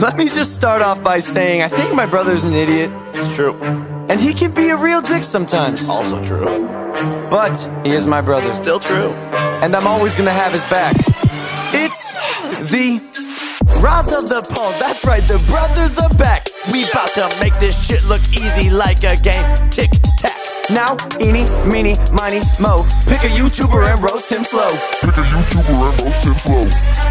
Let me just start off by saying I think my brother's an idiot, It's true. and he can be a real dick sometimes. Also true. But he is my brother, Still true. and I'm always gonna have his back. It's the Rise of the Pauls. That's right, the brothers are back. We bout to make this shit look easy like a game. Tick tack. Now, eeny, meeny, miny, mo. Pick a YouTuber and roast him slow. Pick a YouTuber and roast him slow.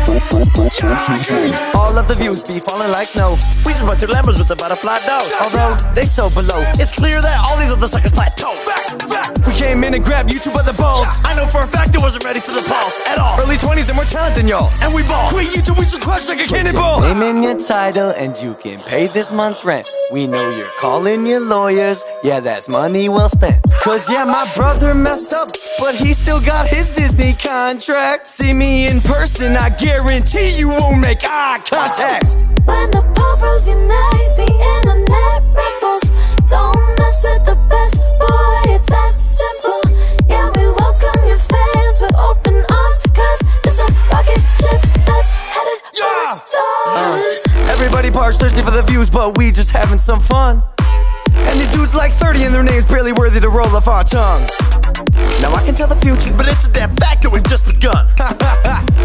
Roast him. All of the views be falling like snow. We just went through lemons with the butterfly nose. Although they so below. It's clear that all these other suckers plateau. Fact, fact. We came in and grabbed YouTube by the balls. I know for a fact it wasn't ready for the Pauls at all. Early 20s and more talent than y'all. And we ball. Quit YouTube, we should crush like a cannonball. Name in your title and you can pay this month's rent. We know you're calling your lawyers. Yeah, that's money well spent. Cause yeah, my brother messed up, but he still got his Disney contract. See me in person, I guarantee you won't make eye contact. When the popos unite, the internet rebels. Don't mess with the best boy, it's that simple. Yeah, we welcome your fans with open arms, cause it's a rocket ship that's headed for the stars. Uh, everybody parks thirsty for the views, but we just having some fun. And these dudes like 30 and their names barely worthy to roll off our tongue. Now I can tell the future, But it's a damn fact that we've just begun.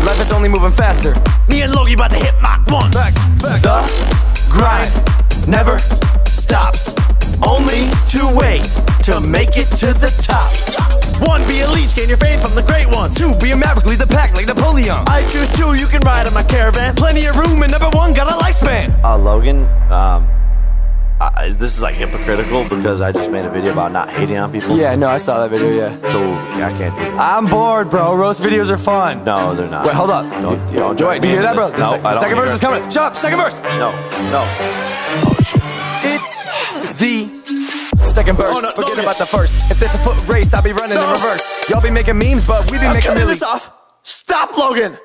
life is only moving faster. Me and Logie about to hit Mach 1. Back, back. The grind never stops. Only two ways to make it to the top. One, be a leech, gain your faith from the great ones. Two, be a maverick, lead the pack like Napoleon. I choose two, you can ride on my caravan. Plenty of room, and number one got a lifespan. Uh, Logan, um, I, this is like hypocritical because I just made a video about not hating on people. Yeah, no, I saw that video, yeah. So yeah, I can't do that. I'm bored, bro. Roast videos are fun. No, they're not. Wait, hold up. Don't, you don't do you hear that, bro? The, No, the I don't second verse is coming. Shut up, second verse. No, no. Oh shit. It's the second verse. Oh, no, Forget Logan. about the first. If it's a foot race, I'll be running No. in reverse. Y'all be making memes, but we be I'm making really. this off. Stop, Logan.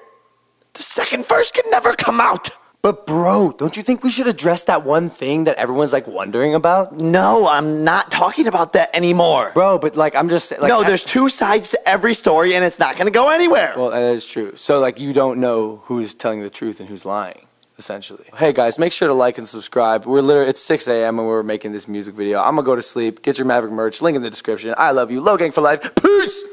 The second verse can never come out. But bro, don't you think we should address that one thing that everyone's like wondering about? No, I'm not talking about that anymore. Bro, but like I'm just. Like, no, there's two sides to every story, and it's not going to go anywhere. Well, that is true. So like you don't know who's telling the truth and who's lying, essentially. Hey guys, make sure to like and subscribe. We're literally it's 6 a.m. and we're making this music video. I'm gonna go to sleep. Get your Maverick merch. Link in the description. I love you. Logang for life. Peace.